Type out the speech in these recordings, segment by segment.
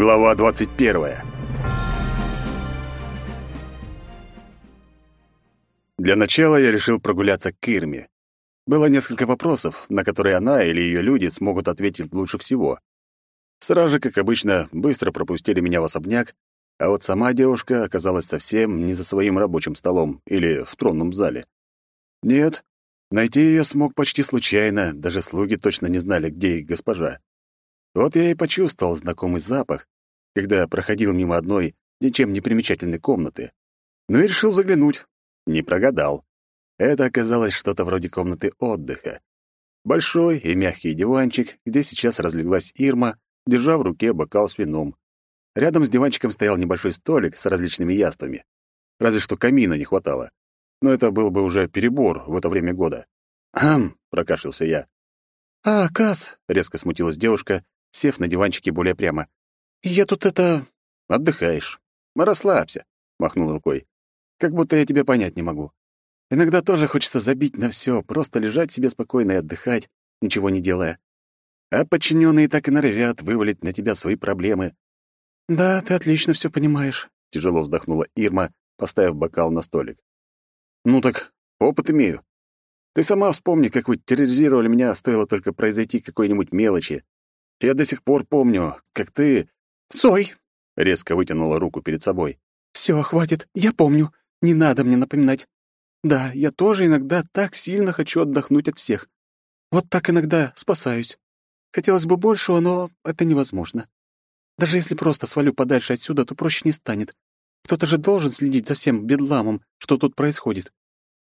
Глава 21. Для начала я решил прогуляться к Ирме. Было несколько вопросов, на которые она или ее люди смогут ответить лучше всего. Стражи, как обычно, быстро пропустили меня в особняк, а вот сама девушка оказалась совсем не за своим рабочим столом или в тронном зале. Нет, найти ее смог почти случайно, даже слуги точно не знали, где их госпожа. Вот я и почувствовал знакомый запах, когда проходил мимо одной ничем не примечательной комнаты. Ну и решил заглянуть. Не прогадал. Это оказалось что-то вроде комнаты отдыха. Большой и мягкий диванчик, где сейчас разлеглась Ирма, держа в руке бокал с вином. Рядом с диванчиком стоял небольшой столик с различными яствами. Разве что камина не хватало. Но это был бы уже перебор в это время года. «Хм!» — прокашлялся я. «А, Кас!» — резко смутилась девушка, сев на диванчике более прямо. «Я тут это...» «Отдыхаешь. Расслабься», — махнул рукой. «Как будто я тебя понять не могу. Иногда тоже хочется забить на все, просто лежать себе спокойно и отдыхать, ничего не делая. А подчиненные так и норовят вывалить на тебя свои проблемы». «Да, ты отлично все понимаешь», — тяжело вздохнула Ирма, поставив бокал на столик. «Ну так, опыт имею. Ты сама вспомни, как вы терроризировали меня, стоило только произойти какой-нибудь мелочи. Я до сих пор помню, как ты...» «Сой!» — резко вытянула руку перед собой. «Все, хватит, я помню. Не надо мне напоминать. Да, я тоже иногда так сильно хочу отдохнуть от всех. Вот так иногда спасаюсь. Хотелось бы большего, но это невозможно. Даже если просто свалю подальше отсюда, то проще не станет. Кто-то же должен следить за всем бедламом, что тут происходит.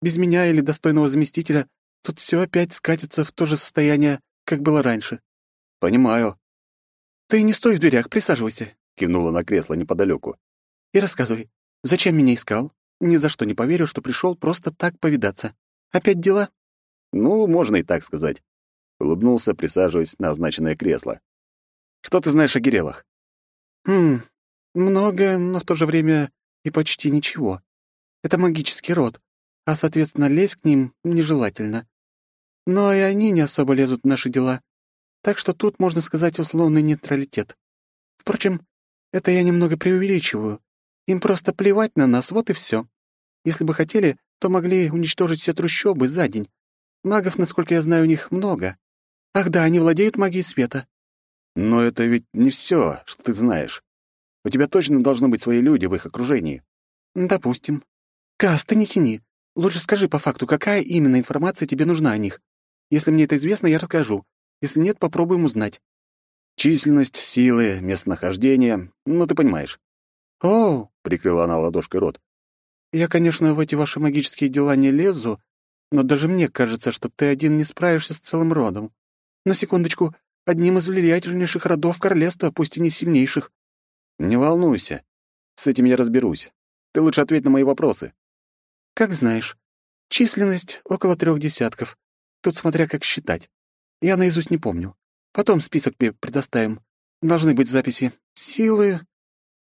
Без меня или достойного заместителя тут все опять скатится в то же состояние, как было раньше. Понимаю. Ты не стой в дверях, присаживайся, кивнула на кресло неподалеку. И рассказывай, зачем меня искал? Ни за что не поверю, что пришел просто так повидаться. Опять дела? Ну, можно и так сказать. Улыбнулся, присаживаясь на означенное кресло. Что ты знаешь о Гирелах? Хм, много, но в то же время и почти ничего. Это магический род, а, соответственно, лезть к ним нежелательно. Но и они не особо лезут в наши дела. Так что тут можно сказать условный нейтралитет. Впрочем, это я немного преувеличиваю. Им просто плевать на нас, вот и все. Если бы хотели, то могли уничтожить все трущобы за день. Магов, насколько я знаю, у них много. Ах да, они владеют магией света. Но это ведь не все, что ты знаешь. У тебя точно должны быть свои люди в их окружении. Допустим. Кас, ты не тяни. Лучше скажи по факту, какая именно информация тебе нужна о них. Если мне это известно, я расскажу. Если нет, попробуем узнать. Численность, силы, местонахождение, ну ты понимаешь. О, прикрыла она ладошкой рот. Я, конечно, в эти ваши магические дела не лезу, но даже мне кажется, что ты один не справишься с целым родом. На секундочку, одним из влиятельнейших родов королевства, пусть и не сильнейших. Не волнуйся. С этим я разберусь. Ты лучше ответь на мои вопросы. Как знаешь. Численность около трех десятков. Тут смотря как считать. Я наизусть не помню. Потом список тебе предоставим. Должны быть записи. Силы...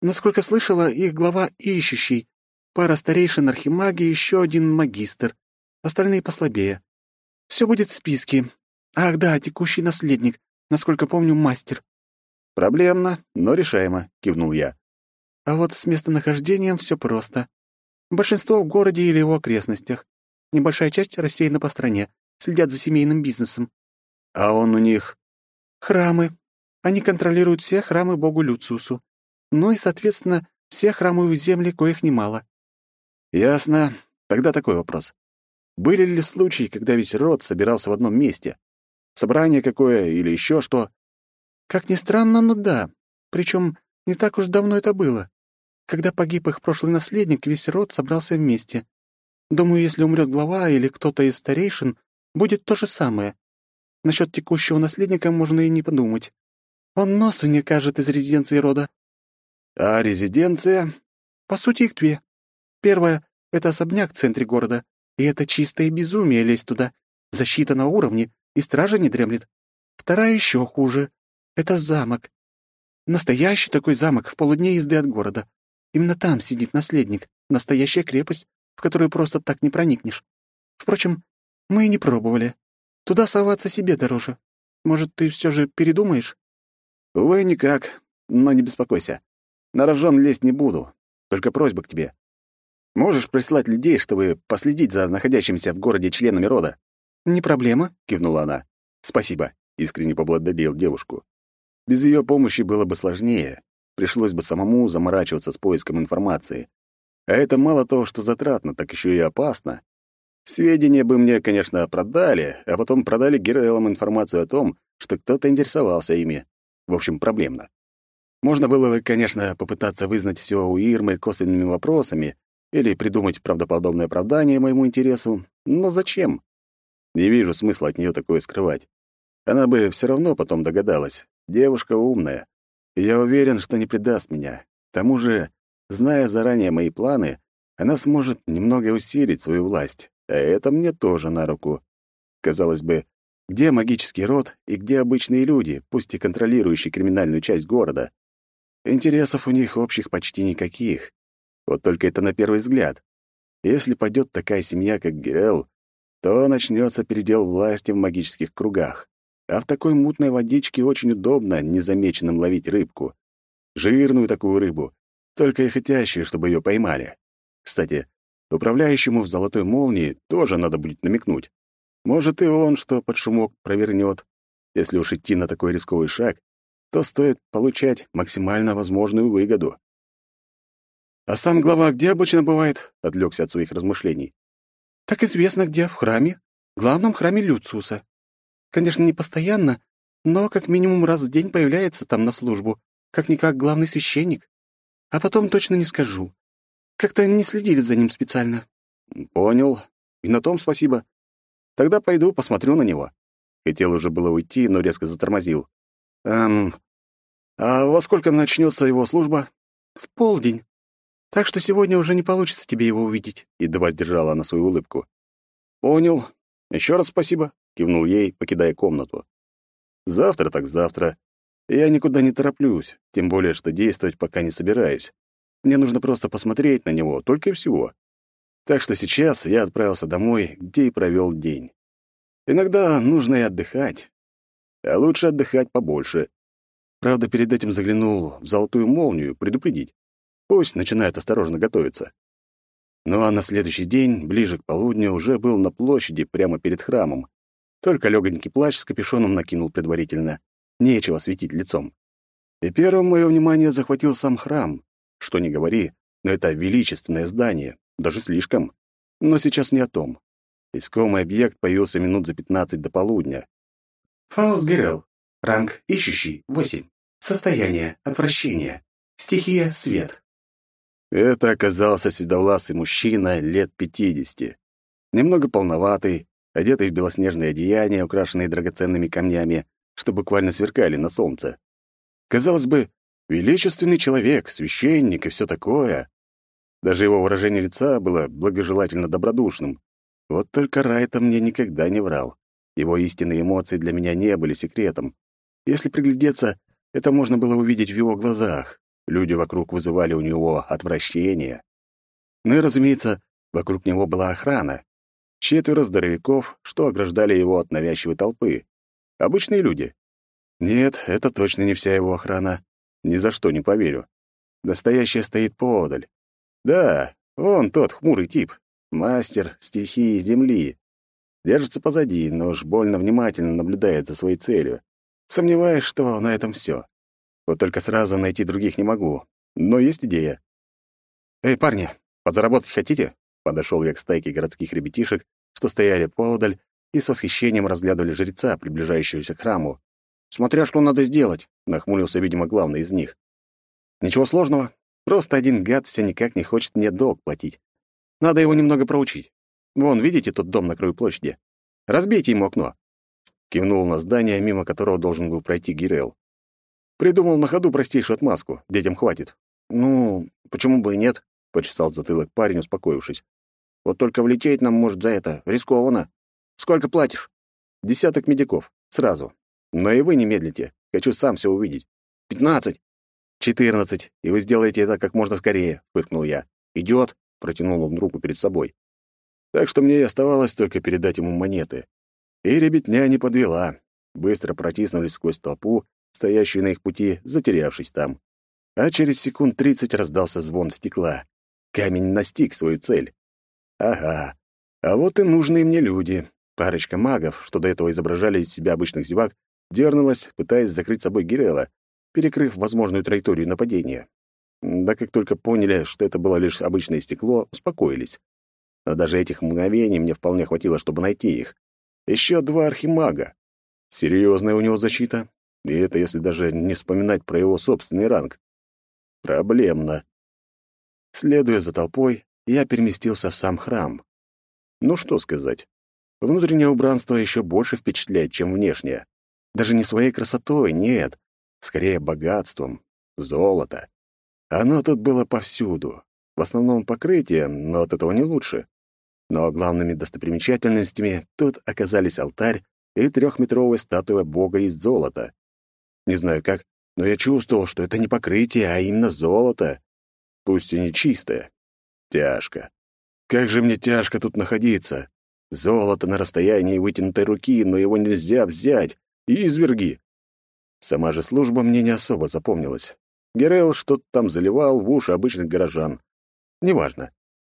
Насколько слышала, их глава ищущий. Пара старейшин архимаги еще один магистр. Остальные послабее. Все будет в списке. Ах да, текущий наследник. Насколько помню, мастер. Проблемно, но решаемо, кивнул я. А вот с местонахождением все просто. Большинство в городе или его окрестностях. Небольшая часть рассеяна по стране, следят за семейным бизнесом. А он у них... Храмы. Они контролируют все храмы богу Люциусу. Ну и, соответственно, все храмовые земли, коих немало. Ясно. Тогда такой вопрос. Были ли случаи, когда весь род собирался в одном месте? Собрание какое или еще что? Как ни странно, но да. Причем не так уж давно это было. Когда погиб их прошлый наследник, весь род собрался вместе. Думаю, если умрет глава или кто-то из старейшин, будет то же самое. Насчет текущего наследника можно и не подумать. Он носу не кажет из резиденции рода. А резиденция? По сути, их две. Первая — это особняк в центре города, и это чистое безумие лезть туда. Защита на уровне, и стража не дремлет. Вторая еще хуже. Это замок. Настоящий такой замок в полудне езды от города. Именно там сидит наследник. Настоящая крепость, в которую просто так не проникнешь. Впрочем, мы и не пробовали. Туда соваться себе дороже. Может, ты все же передумаешь?» «Увы, никак. но не беспокойся. На рожон лезть не буду. Только просьба к тебе. Можешь прислать людей, чтобы последить за находящимися в городе членами рода?» «Не проблема», — кивнула она. «Спасибо», — искренне поблагодарил девушку. Без ее помощи было бы сложнее. Пришлось бы самому заморачиваться с поиском информации. А это мало того, что затратно, так еще и опасно. Сведения бы мне, конечно, продали, а потом продали Герелам информацию о том, что кто-то интересовался ими. В общем, проблемно. Можно было бы, конечно, попытаться вызнать все у Ирмы косвенными вопросами или придумать правдоподобное оправдание моему интересу, но зачем? Не вижу смысла от нее такое скрывать. Она бы все равно потом догадалась. Девушка умная. Я уверен, что не предаст меня. К тому же, зная заранее мои планы, она сможет немного усилить свою власть. А это мне тоже на руку. Казалось бы, где магический род и где обычные люди, пусть и контролирующие криминальную часть города? Интересов у них общих почти никаких. Вот только это на первый взгляд. Если пойдет такая семья, как Гирел, то начнется передел власти в магических кругах. А в такой мутной водичке очень удобно незамеченным ловить рыбку. Жирную такую рыбу, только и хотящую, чтобы ее поймали. Кстати, Управляющему в золотой молнии тоже надо будет намекнуть. Может, и он что под шумок провернет. Если уж идти на такой рисковый шаг, то стоит получать максимально возможную выгоду. «А сам глава где обычно бывает?» — отвлекся от своих размышлений. «Так известно где, в храме, главном храме Люциуса. Конечно, не постоянно, но как минимум раз в день появляется там на службу, как-никак главный священник. А потом точно не скажу. Как-то не следили за ним специально. Понял. И на том спасибо. Тогда пойду посмотрю на него. Хотел уже было уйти, но резко затормозил. Эм, а во сколько начнется его служба? В полдень. Так что сегодня уже не получится тебе его увидеть. Едва сдержала она свою улыбку. Понял. Еще раз спасибо, кивнул ей, покидая комнату. Завтра так завтра. Я никуда не тороплюсь, тем более что действовать пока не собираюсь. Мне нужно просто посмотреть на него, только и всего. Так что сейчас я отправился домой, где и провел день. Иногда нужно и отдыхать. А лучше отдыхать побольше. Правда, перед этим заглянул в золотую молнию предупредить. Пусть начинает осторожно готовиться. Ну а на следующий день, ближе к полудню, уже был на площади прямо перед храмом. Только легонький плащ с капюшоном накинул предварительно. Нечего светить лицом. И первым мое внимание захватил сам храм. Что ни говори, но это величественное здание, даже слишком. Но сейчас не о том. Искомый объект появился минут за пятнадцать до полудня. Фаус Герел. Ранг ищущий, восемь. Состояние, отвращение. Стихия, свет. Это оказался седовласый мужчина лет пятидесяти. Немного полноватый, одетый в белоснежные одеяния, украшенные драгоценными камнями, что буквально сверкали на солнце. Казалось бы, Величественный человек, священник и все такое. Даже его выражение лица было благожелательно добродушным. Вот только Райта мне никогда не врал. Его истинные эмоции для меня не были секретом. Если приглядеться, это можно было увидеть в его глазах. Люди вокруг вызывали у него отвращение. Ну и, разумеется, вокруг него была охрана. Четверо здоровяков, что ограждали его от навязчивой толпы. Обычные люди. Нет, это точно не вся его охрана. Ни за что не поверю. Настоящая стоит поодаль. Да, он тот хмурый тип. Мастер стихии земли. Держится позади, но уж больно внимательно наблюдает за своей целью. Сомневаюсь, что на этом все. Вот только сразу найти других не могу. Но есть идея. «Эй, парни, подзаработать хотите?» Подошел я к стайке городских ребятишек, что стояли поодаль и с восхищением разглядывали жреца, приближающегося к храму. Смотря что надо сделать, нахмурился, видимо, главный из них. Ничего сложного. Просто один гад все никак не хочет мне долг платить. Надо его немного проучить. Вон, видите тот дом на краю площади? Разбейте ему окно. Кивнул на здание, мимо которого должен был пройти Гирел. Придумал на ходу простейшую отмазку. Детям хватит. Ну, почему бы и нет? Почесал затылок парень, успокоившись. Вот только влететь нам может за это. Рискованно. Сколько платишь? Десяток медиков. Сразу. Но и вы не медлите. Хочу сам все увидеть. Пятнадцать. Четырнадцать. И вы сделаете это как можно скорее, фыркнул я. Идет, протянул он руку перед собой. Так что мне и оставалось только передать ему монеты. И ребятня не подвела. Быстро протиснулись сквозь толпу, стоящую на их пути, затерявшись там. А через секунд тридцать раздался звон стекла. Камень настиг свою цель. Ага. А вот и нужные мне люди. Парочка магов, что до этого изображали из себя обычных зевак, дернулась, пытаясь закрыть собой Гирелла, перекрыв возможную траекторию нападения. Да как только поняли, что это было лишь обычное стекло, успокоились. Но даже этих мгновений мне вполне хватило, чтобы найти их. Еще два архимага. Серьезная у него защита. И это если даже не вспоминать про его собственный ранг. Проблемно. Следуя за толпой, я переместился в сам храм. Ну что сказать. Внутреннее убранство еще больше впечатляет, чем внешнее. Даже не своей красотой, нет. Скорее богатством. Золото. Оно тут было повсюду. В основном покрытие, но от этого не лучше. Но главными достопримечательностями тут оказались алтарь и трехметровая статуя бога из золота. Не знаю как, но я чувствовал, что это не покрытие, а именно золото. Пусть и не чистое. Тяжко. Как же мне тяжко тут находиться. Золото на расстоянии вытянутой руки, но его нельзя взять. И изверги. Сама же служба мне не особо запомнилась. Герел что-то там заливал в уши обычных горожан. Неважно.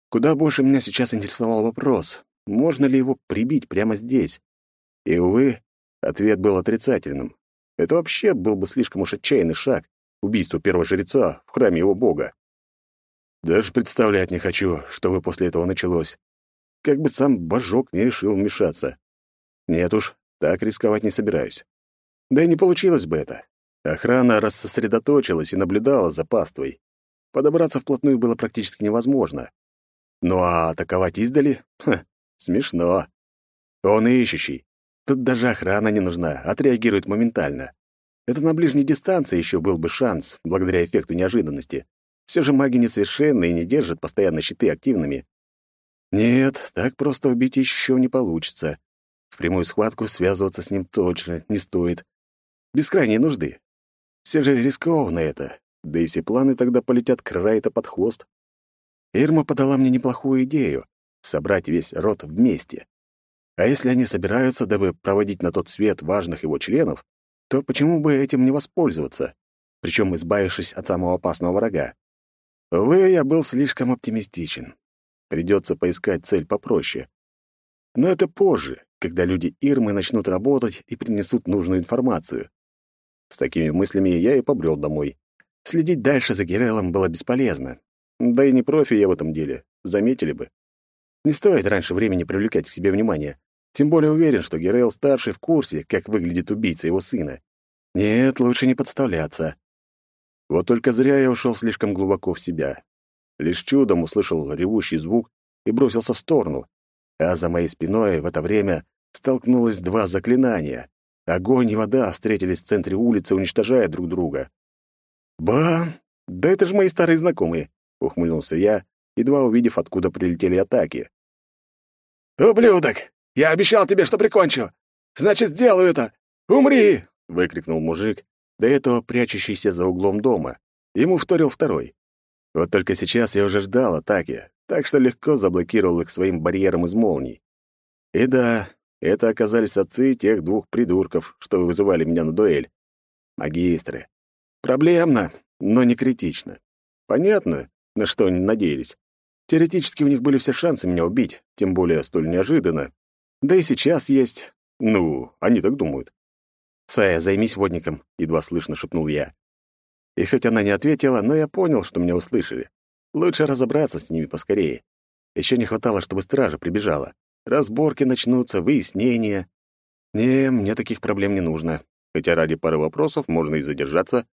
Куда больше меня сейчас интересовал вопрос, можно ли его прибить прямо здесь. И, увы, ответ был отрицательным. Это вообще был бы слишком уж отчаянный шаг — убийство первого жреца в храме его бога. Даже представлять не хочу, что бы после этого началось. Как бы сам божок не решил вмешаться. Нет уж, так рисковать не собираюсь. Да и не получилось бы это. Охрана рассосредоточилась и наблюдала за паствой. Подобраться вплотную было практически невозможно. Ну а атаковать издали? Ха, смешно. Он ищущий. Тут даже охрана не нужна, отреагирует моментально. Это на ближней дистанции еще был бы шанс, благодаря эффекту неожиданности. Все же маги несовершенны и не держат постоянно щиты активными. Нет, так просто убить еще не получится. В прямую схватку связываться с ним точно не стоит. Без крайней нужды. Все же рискованно это, да и все планы тогда полетят край-то под хвост. Ирма подала мне неплохую идею — собрать весь род вместе. А если они собираются, дабы проводить на тот свет важных его членов, то почему бы этим не воспользоваться, причем избавившись от самого опасного врага? Увы, я был слишком оптимистичен. Придется поискать цель попроще. Но это позже, когда люди Ирмы начнут работать и принесут нужную информацию. С такими мыслями я и побрел домой. Следить дальше за Герелом было бесполезно. Да и не профи я в этом деле, заметили бы. Не стоит раньше времени привлекать к себе внимание. Тем более уверен, что Герел старший в курсе, как выглядит убийца его сына. Нет, лучше не подставляться. Вот только зря я ушел слишком глубоко в себя. Лишь чудом услышал ревущий звук и бросился в сторону. А за моей спиной в это время столкнулось два заклинания. Огонь и вода встретились в центре улицы, уничтожая друг друга. «Ба! Да это же мои старые знакомые!» — ухмыльнулся я, едва увидев, откуда прилетели атаки. «Ублюдок! Я обещал тебе, что прикончу! Значит, сделаю это! Умри!» — выкрикнул мужик, до этого прячущийся за углом дома. Ему вторил второй. Вот только сейчас я уже ждал атаки, так что легко заблокировал их своим барьером из молний. И да, это оказались отцы тех двух придурков, что вызывали меня на дуэль. Магистры. Проблемно, но не критично. Понятно, на что они надеялись. Теоретически у них были все шансы меня убить, тем более столь неожиданно. Да и сейчас есть. Ну, они так думают. «Сая, займись водником», — едва слышно шепнул я. И хоть она не ответила, но я понял, что меня услышали. Лучше разобраться с ними поскорее. Еще не хватало, чтобы стража прибежала. Разборки начнутся, выяснения. Не, мне таких проблем не нужно. Хотя ради пары вопросов можно и задержаться.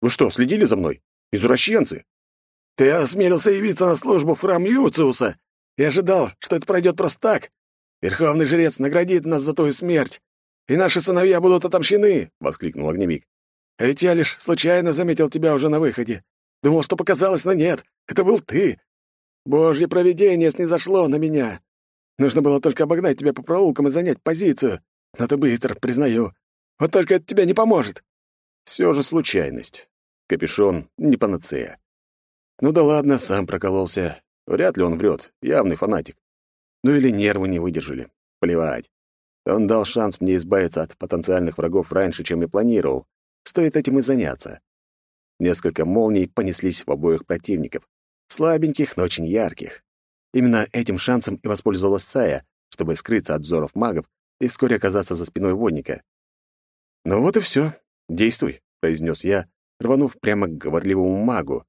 Вы что, следили за мной? Извращенцы? Ты осмелился явиться на службу в храм Юциуса и ожидал, что это пройдет просто так? Верховный жрец наградит нас за твою смерть, и наши сыновья будут отомщены!» — воскликнул огневик. «А ведь я лишь случайно заметил тебя уже на выходе. Думал, что показалось, но нет, это был ты. Божье провидение снизошло на меня. Нужно было только обогнать тебя по проулкам и занять позицию. Но ты быстро, признаю. Вот только это тебе не поможет. Все же случайность. Капюшон — не панацея. Ну да ладно, сам прокололся. Вряд ли он врет, явный фанатик. Ну или нервы не выдержали. Плевать. Он дал шанс мне избавиться от потенциальных врагов раньше, чем я планировал. стоит этим и заняться. Несколько молний понеслись в обоих противников. Слабеньких, но очень ярких. Именно этим шансом и воспользовалась Сая, чтобы скрыться от взоров магов и вскоре оказаться за спиной водника. «Ну вот и все. Действуй», — произнес я, рванув прямо к говорливому магу.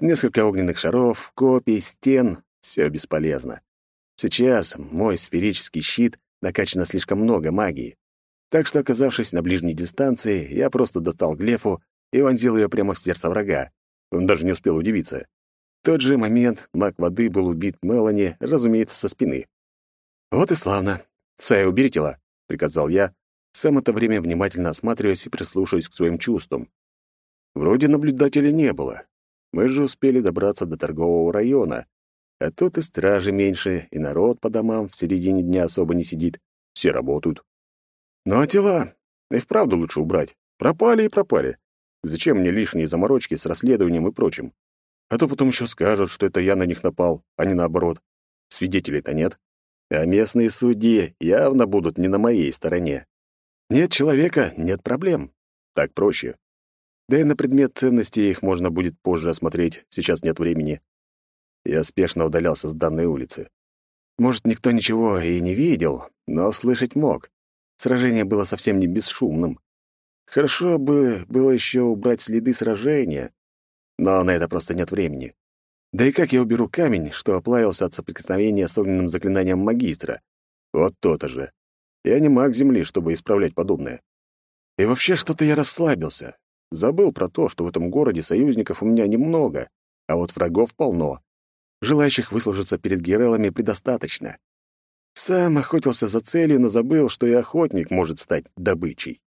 Несколько огненных шаров, копий, стен — все бесполезно. Сейчас мой сферический щит накачано слишком много магии. Так что, оказавшись на ближней дистанции, я просто достал глефу и вонзил ее прямо в сердце врага. Он даже не успел удивиться. В тот же момент маг воды был убит Мелани, разумеется, со спины. «Вот и славно. Сая, убери тела», — приказал я, сам это время внимательно осматриваясь и прислушиваясь к своим чувствам. Вроде наблюдателя не было. Мы же успели добраться до торгового района, а тут и стражи меньше, и народ по домам в середине дня особо не сидит. Все работают. Ну а тела? И вправду лучше убрать. Пропали и пропали. Зачем мне лишние заморочки с расследованием и прочим? А то потом еще скажут, что это я на них напал, а не наоборот. Свидетелей-то нет. А местные судьи явно будут не на моей стороне. Нет человека — нет проблем. Так проще. Да и на предмет ценности их можно будет позже осмотреть, сейчас нет времени. Я спешно удалялся с данной улицы. Может, никто ничего и не видел, но слышать мог. Сражение было совсем не бесшумным. Хорошо бы было еще убрать следы сражения, но на это просто нет времени. Да и как я уберу камень, что оплавился от соприкосновения с огненным заклинанием магистра? Вот то-то же. Я не маг Земли, чтобы исправлять подобное. И вообще что-то я расслабился. Забыл про то, что в этом городе союзников у меня немного, а вот врагов полно. Желающих выслужиться перед Герелами предостаточно. Сам охотился за целью, но забыл, что и охотник может стать добычей.